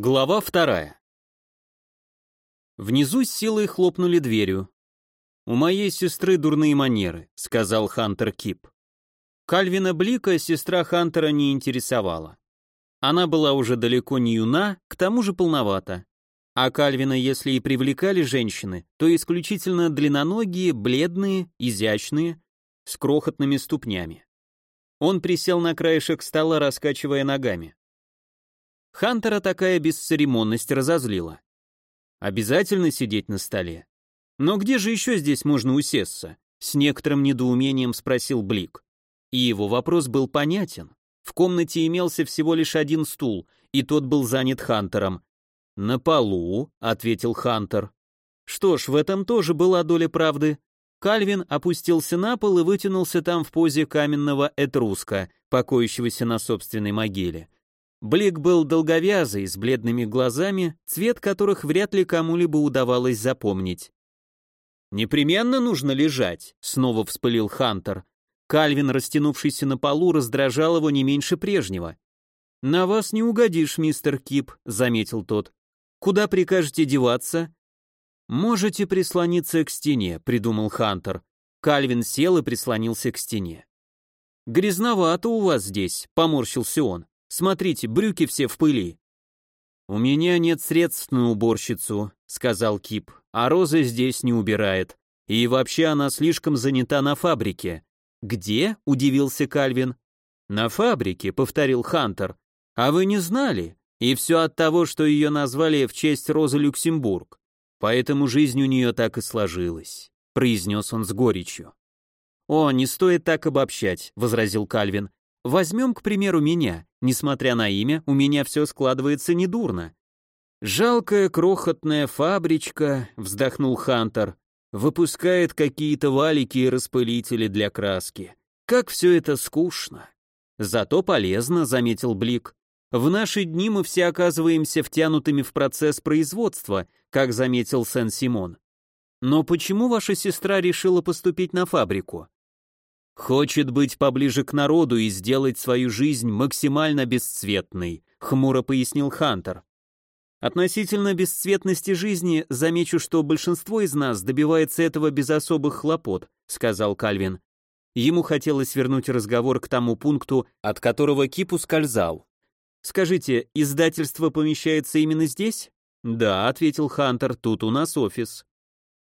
Глава вторая. Внизу с силой хлопнули дверью. «У моей сестры дурные манеры», — сказал Хантер Кип. Кальвина Блика сестра Хантера не интересовала. Она была уже далеко не юна, к тому же полновата. А Кальвина, если и привлекали женщины, то исключительно длинноногие, бледные, изящные, с крохотными ступнями. Он присел на краешек стола, раскачивая ногами. Хантера такая бесцеремонность разозлила. Обязательно сидеть на столе? Но где же еще здесь можно усесться? С некоторым недоумением спросил Блик. И его вопрос был понятен. В комнате имелся всего лишь один стул, и тот был занят Хантером. «На полу», — ответил Хантер. Что ж, в этом тоже была доля правды. Кальвин опустился на пол и вытянулся там в позе каменного этруска, покоящегося на собственной могиле. Блик был долговязый, с бледными глазами, цвет которых вряд ли кому-либо удавалось запомнить. «Непременно нужно лежать», — снова вспылил Хантер. Кальвин, растянувшийся на полу, раздражал его не меньше прежнего. «На вас не угодишь, мистер Кип», — заметил тот. «Куда прикажете деваться?» «Можете прислониться к стене», — придумал Хантер. Кальвин сел и прислонился к стене. «Грязновато у вас здесь», — поморщился он. Смотрите, брюки все в пыли». «У меня нет средств на уборщицу», — сказал Кип, «а Роза здесь не убирает. И вообще она слишком занята на фабрике». «Где?» — удивился Кальвин. «На фабрике», — повторил Хантер. «А вы не знали? И все от того, что ее назвали в честь Розы Люксембург. Поэтому жизнь у нее так и сложилась», — произнес он с горечью. «О, не стоит так обобщать», — возразил Кальвин. Возьмем, к примеру, меня. Несмотря на имя, у меня все складывается недурно. «Жалкая крохотная фабричка», — вздохнул Хантер, «выпускает какие-то валики и распылители для краски. Как все это скучно». «Зато полезно», — заметил Блик. «В наши дни мы все оказываемся втянутыми в процесс производства», как заметил Сен-Симон. «Но почему ваша сестра решила поступить на фабрику?» Хочет быть поближе к народу и сделать свою жизнь максимально бесцветной, хмуро пояснил Хантер. Относительно бесцветности жизни замечу, что большинство из нас добивается этого без особых хлопот, сказал Кальвин. Ему хотелось вернуть разговор к тому пункту, от которого Кип ускользал. Скажите, издательство помещается именно здесь? Да, ответил Хантер, тут у нас офис.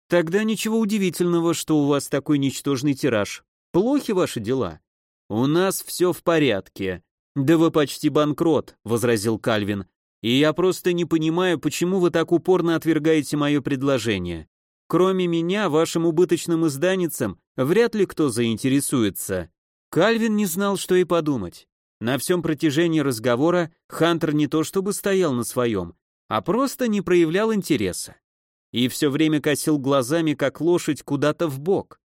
Тогда ничего удивительного, что у вас такой ничтожный тираж. Плохи ваши дела? У нас все в порядке. Да вы почти банкрот, возразил Кальвин. И я просто не понимаю, почему вы так упорно отвергаете мое предложение. Кроме меня, вашим убыточным изданицам вряд ли кто заинтересуется. Кальвин не знал, что и подумать. На всем протяжении разговора Хантер не то чтобы стоял на своем, а просто не проявлял интереса. И все время косил глазами, как лошадь, куда-то в бок.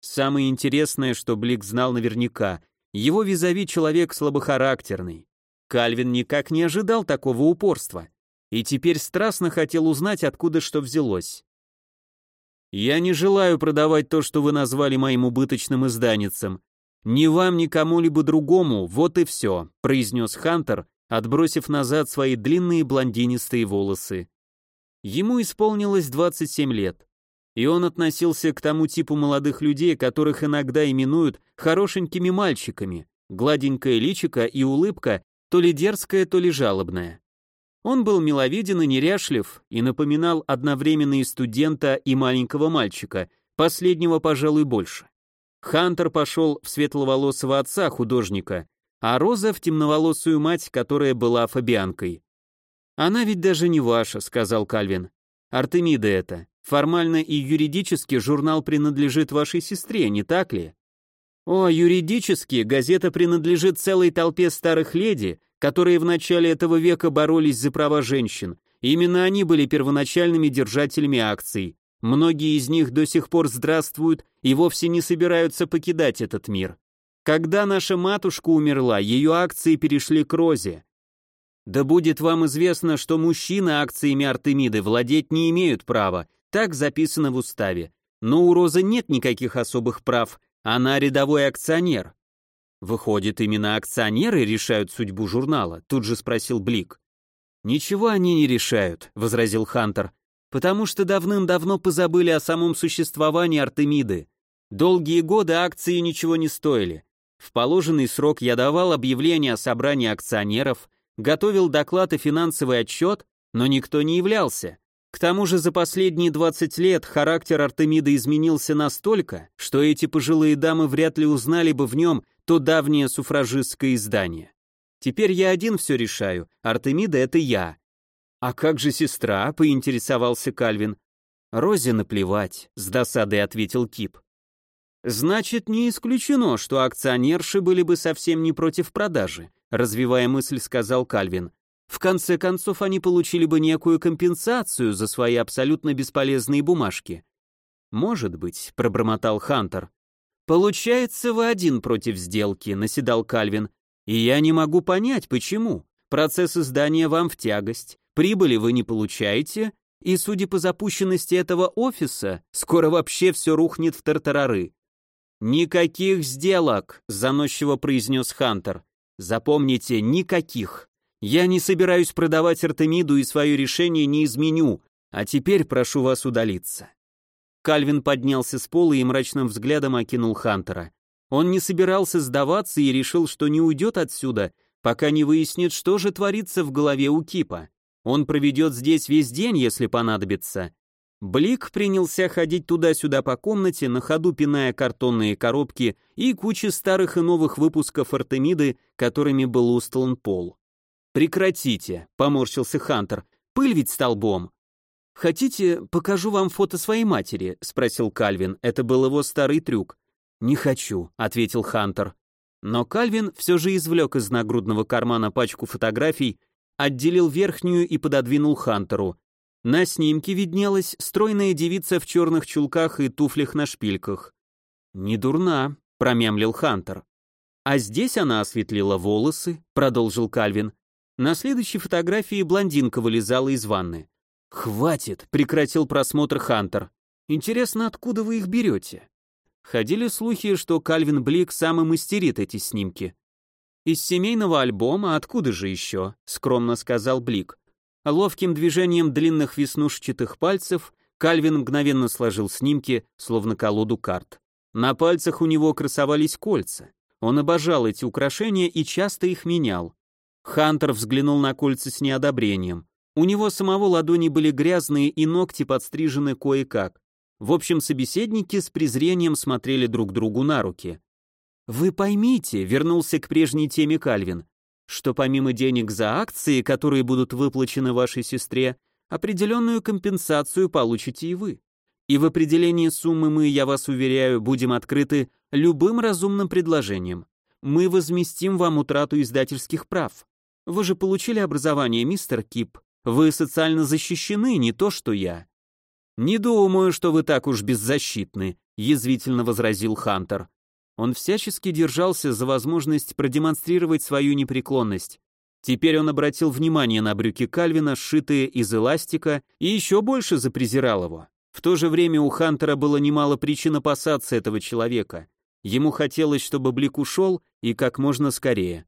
Самое интересное, что Блик знал наверняка, его визави человек слабохарактерный. Кальвин никак не ожидал такого упорства и теперь страстно хотел узнать, откуда что взялось. «Я не желаю продавать то, что вы назвали моим убыточным изданицем. Ни вам, ни кому-либо другому, вот и все», — произнес Хантер, отбросив назад свои длинные блондинистые волосы. Ему исполнилось 27 лет и он относился к тому типу молодых людей, которых иногда именуют хорошенькими мальчиками, гладенькое личико и улыбка, то ли дерзкая, то ли жалобная. Он был миловиден и неряшлив, и напоминал одновременно и студента, и маленького мальчика, последнего, пожалуй, больше. Хантер пошел в светловолосого отца художника, а Роза в темноволосую мать, которая была фабианкой. «Она ведь даже не ваша», — сказал Кальвин. «Артемида это. Формально и юридически журнал принадлежит вашей сестре, не так ли? О, юридически газета принадлежит целой толпе старых леди, которые в начале этого века боролись за права женщин. Именно они были первоначальными держателями акций. Многие из них до сих пор здравствуют и вовсе не собираются покидать этот мир. Когда наша матушка умерла, ее акции перешли к Розе. Да будет вам известно, что мужчины акциями Артемиды владеть не имеют права, так записано в уставе. Но у Розы нет никаких особых прав, она рядовой акционер. Выходит, именно акционеры решают судьбу журнала, тут же спросил Блик. Ничего они не решают, возразил Хантер, потому что давным-давно позабыли о самом существовании Артемиды. Долгие годы акции ничего не стоили. В положенный срок я давал объявление о собрании акционеров, готовил доклад и финансовый отчет, но никто не являлся. К тому же за последние 20 лет характер Артемида изменился настолько, что эти пожилые дамы вряд ли узнали бы в нем то давнее суфражистское издание. Теперь я один все решаю, Артемида — это я. А как же сестра, поинтересовался Кальвин. Розе наплевать, с досадой ответил Кип. Значит, не исключено, что акционерши были бы совсем не против продажи, развивая мысль, сказал Кальвин. В конце концов, они получили бы некую компенсацию за свои абсолютно бесполезные бумажки. Может быть, пробормотал Хантер. Получается, вы один против сделки, наседал Кальвин. И я не могу понять, почему. Процесс издания вам в тягость, прибыли вы не получаете, и, судя по запущенности этого офиса, скоро вообще все рухнет в тартарары. «Никаких сделок», — заносчиво произнес Хантер. «Запомните, никаких. Я не собираюсь продавать Артемиду и свое решение не изменю, а теперь прошу вас удалиться». Кальвин поднялся с пола и мрачным взглядом окинул Хантера. Он не собирался сдаваться и решил, что не уйдет отсюда, пока не выяснит, что же творится в голове у Кипа. Он проведет здесь весь день, если понадобится. Блик принялся ходить туда-сюда по комнате, на ходу пиная картонные коробки и кучи старых и новых выпусков Артемиды, которыми был устлан пол. «Прекратите», — поморщился Хантер, — «пыль ведь столбом». «Хотите, покажу вам фото своей матери?» — спросил Кальвин. Это был его старый трюк. «Не хочу», — ответил Хантер. Но Кальвин все же извлек из нагрудного кармана пачку фотографий, отделил верхнюю и пододвинул Хантеру. На снимке виднелась стройная девица в черных чулках и туфлях на шпильках. «Не дурна», — промямлил Хантер. «А здесь она осветлила волосы», — продолжил Кальвин. На следующей фотографии блондинка вылезала из ванны. «Хватит!» — прекратил просмотр Хантер. «Интересно, откуда вы их берете?» Ходили слухи, что Кальвин Блик сам и мастерит эти снимки. «Из семейного альбома, откуда же еще?» — скромно сказал Блик. Ловким движением длинных веснушчатых пальцев Кальвин мгновенно сложил снимки, словно колоду карт. На пальцах у него красовались кольца. Он обожал эти украшения и часто их менял. Хантер взглянул на кольца с неодобрением. У него самого ладони были грязные и ногти подстрижены кое-как. В общем, собеседники с презрением смотрели друг другу на руки. «Вы поймите», — вернулся к прежней теме Кальвин, что помимо денег за акции, которые будут выплачены вашей сестре, определенную компенсацию получите и вы. И в определении суммы мы, я вас уверяю, будем открыты любым разумным предложением. Мы возместим вам утрату издательских прав. Вы же получили образование, мистер Кип. Вы социально защищены, не то что я. Не думаю, что вы так уж беззащитны, язвительно возразил Хантер. Он всячески держался за возможность продемонстрировать свою непреклонность. Теперь он обратил внимание на брюки Кальвина, сшитые из эластика, и еще больше запрезирал его. В то же время у Хантера было немало причин опасаться этого человека. Ему хотелось, чтобы Блик ушел, и как можно скорее.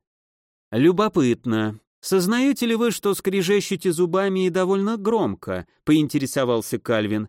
«Любопытно. Сознаете ли вы, что скрежещете зубами и довольно громко?» — поинтересовался Кальвин.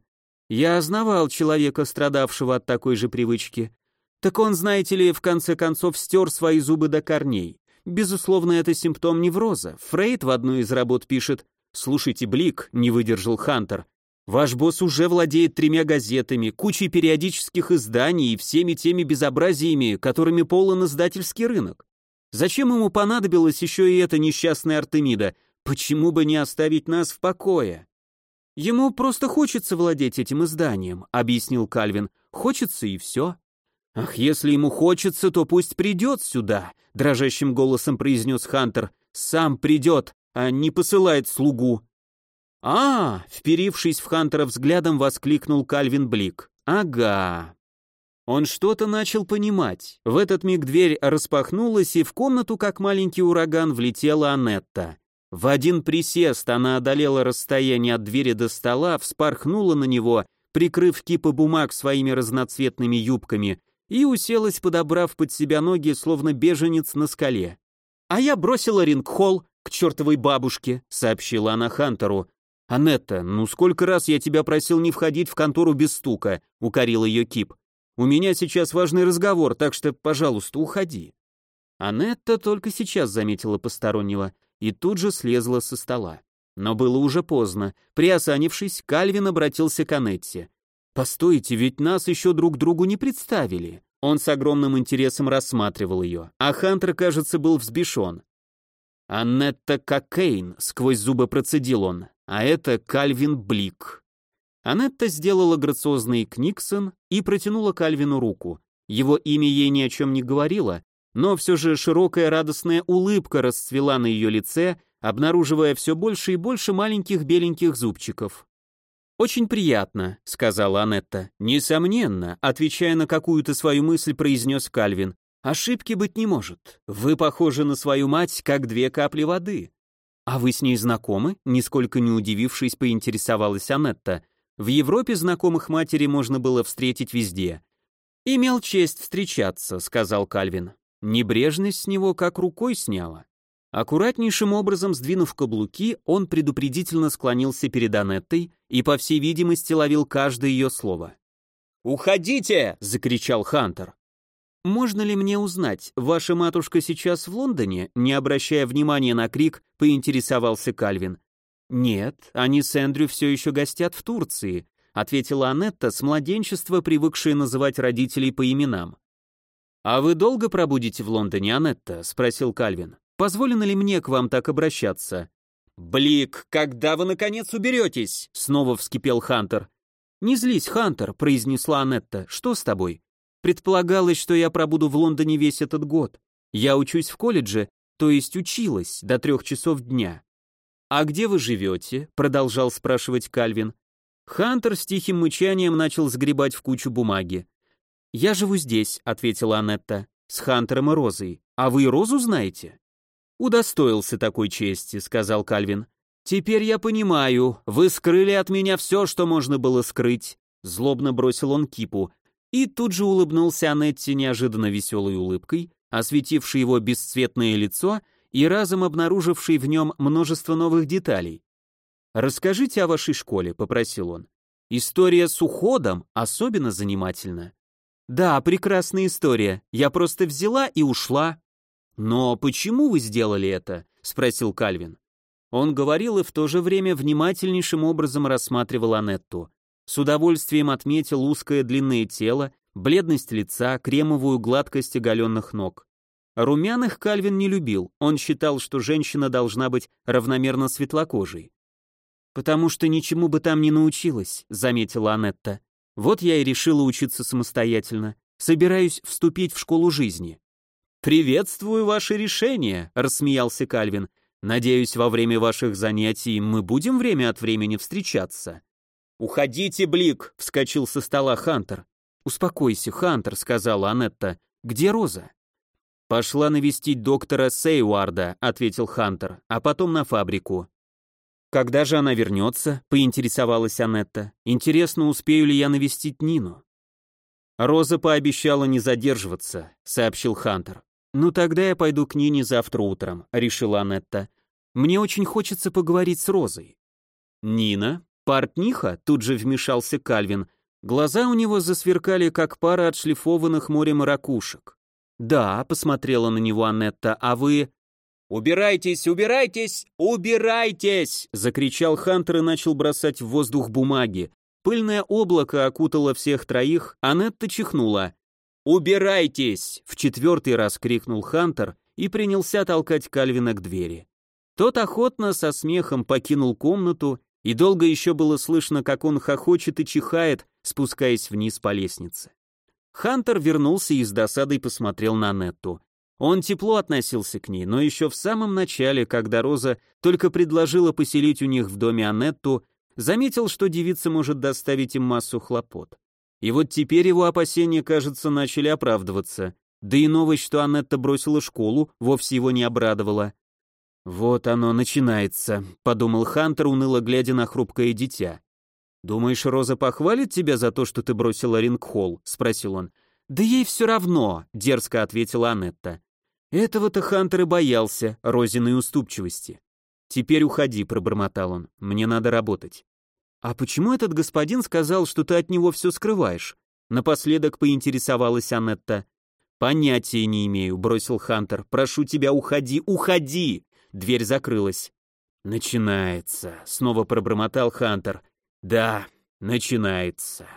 «Я знавал человека, страдавшего от такой же привычки. Так он, знаете ли, в конце концов стер свои зубы до корней. Безусловно, это симптом невроза. Фрейд в одной из работ пишет «Слушайте, Блик», — не выдержал Хантер, «ваш босс уже владеет тремя газетами, кучей периодических изданий и всеми теми безобразиями, которыми полон издательский рынок. Зачем ему понадобилось еще и эта несчастная Артемида? Почему бы не оставить нас в покое? Ему просто хочется владеть этим изданием, объяснил Кальвин. Хочется и все. Ах, если ему хочется, то пусть придет сюда, дрожащим голосом произнес Хантер. Сам придет, а не посылает слугу. А, вперившись в Хантера взглядом, воскликнул Кальвин Блик. Ага. Он что-то начал понимать. В этот миг дверь распахнулась, и в комнату, как маленький ураган, влетела Анетта. В один присест она одолела расстояние от двери до стола, вспорхнула на него, прикрыв кипы бумаг своими разноцветными юбками, и уселась, подобрав под себя ноги, словно беженец на скале. А я бросила рингхолл, к чертовой бабушке», — сообщила она Хантеру. «Анетта, ну сколько раз я тебя просил не входить в контору без стука», — укорил ее Кип. «У меня сейчас важный разговор, так что, пожалуйста, уходи». Анетта только сейчас заметила постороннего и тут же слезла со стола. Но было уже поздно. Приосанившись, Кальвин обратился к Анетте. «Постойте, ведь нас еще друг другу не представили». Он с огромным интересом рассматривал ее, а Хантер, кажется, был взбешен. «Аннетта Кокейн», — сквозь зубы процедил он, — «а это Кальвин Блик». Анетта сделала грациозный книксон и протянула Кальвину руку. Его имя ей ни о чем не говорило, но все же широкая радостная улыбка расцвела на ее лице, обнаруживая все больше и больше маленьких беленьких зубчиков. «Очень приятно», — сказала Анетта. «Несомненно», — отвечая на какую-то свою мысль, произнес Кальвин. «Ошибки быть не может. Вы похожи на свою мать, как две капли воды». «А вы с ней знакомы?» — нисколько не удивившись, поинтересовалась Анетта. «В Европе знакомых матери можно было встретить везде». «Имел честь встречаться», — сказал Кальвин. Небрежность с него как рукой сняла. Аккуратнейшим образом сдвинув каблуки, он предупредительно склонился перед Анеттой и, по всей видимости, ловил каждое ее слово. «Уходите!» — закричал Хантер. «Можно ли мне узнать, ваша матушка сейчас в Лондоне?» Не обращая внимания на крик, поинтересовался Кальвин. «Нет, они с Эндрю все еще гостят в Турции», ответила Анетта, с младенчества привыкшая называть родителей по именам. «А вы долго пробудете в Лондоне, Анетта?» — спросил Кальвин. Позволено ли мне к вам так обращаться?» «Блик, когда вы, наконец, уберетесь?» — снова вскипел Хантер. «Не злись, Хантер», — произнесла Анетта. «Что с тобой?» «Предполагалось, что я пробуду в Лондоне весь этот год. Я учусь в колледже, то есть училась до трех часов дня». «А где вы живете?» — продолжал спрашивать Кальвин. Хантер с тихим мычанием начал сгребать в кучу бумаги. «Я живу здесь», — ответила Анетта, — «с Хантером и Розой. А вы Розу знаете?» «Удостоился такой чести», — сказал Кальвин. «Теперь я понимаю, вы скрыли от меня все, что можно было скрыть», — злобно бросил он кипу, и тут же улыбнулся Анетте неожиданно веселой улыбкой, осветившей его бесцветное лицо и разом обнаружившей в нем множество новых деталей. «Расскажите о вашей школе», — попросил он. «История с уходом особенно занимательна». «Да, прекрасная история. Я просто взяла и ушла», «Но почему вы сделали это?» — спросил Кальвин. Он говорил и в то же время внимательнейшим образом рассматривал Анетту. С удовольствием отметил узкое длинное тело, бледность лица, кремовую гладкость оголенных ног. Румяных Кальвин не любил, он считал, что женщина должна быть равномерно светлокожей. «Потому что ничему бы там не научилась», — заметила Анетта. «Вот я и решила учиться самостоятельно. Собираюсь вступить в школу жизни». «Приветствую ваше решение», — рассмеялся Кальвин. «Надеюсь, во время ваших занятий мы будем время от времени встречаться». «Уходите, Блик!» — вскочил со стола Хантер. «Успокойся, Хантер», — сказала Анетта. «Где Роза?» «Пошла навестить доктора Сейуарда», — ответил Хантер, «а потом на фабрику». «Когда же она вернется?» — поинтересовалась Анетта. «Интересно, успею ли я навестить Нину?» «Роза пообещала не задерживаться», — сообщил Хантер. «Ну тогда я пойду к Нине завтра утром», — решила Анетта. «Мне очень хочется поговорить с Розой». «Нина? Портниха?» — тут же вмешался Кальвин. Глаза у него засверкали, как пара отшлифованных морем ракушек. «Да», — посмотрела на него Анетта, — «а вы...» «Убирайтесь, убирайтесь, убирайтесь!» — закричал Хантер и начал бросать в воздух бумаги. Пыльное облако окутало всех троих, Анетта чихнула. «Убирайтесь!» — в четвертый раз крикнул Хантер и принялся толкать Кальвина к двери. Тот охотно со смехом покинул комнату, и долго еще было слышно, как он хохочет и чихает, спускаясь вниз по лестнице. Хантер вернулся и с досадой посмотрел на Нетту. Он тепло относился к ней, но еще в самом начале, когда Роза только предложила поселить у них в доме Анетту, заметил, что девица может доставить им массу хлопот. И вот теперь его опасения, кажется, начали оправдываться. Да и новость, что Аннетта бросила школу, вовсе его не обрадовала. «Вот оно начинается», — подумал Хантер, уныло глядя на хрупкое дитя. «Думаешь, Роза похвалит тебя за то, что ты бросила Рингхолл?» — спросил он. «Да ей все равно», — дерзко ответила Аннетта. Этого-то Хантер и боялся, Розиной уступчивости. «Теперь уходи», — пробормотал он, — «мне надо работать». «А почему этот господин сказал, что ты от него все скрываешь?» Напоследок поинтересовалась Аннетта. «Понятия не имею», — бросил Хантер. «Прошу тебя, уходи, уходи!» Дверь закрылась. «Начинается», — снова пробормотал Хантер. «Да, начинается».